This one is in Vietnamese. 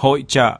hội trợ.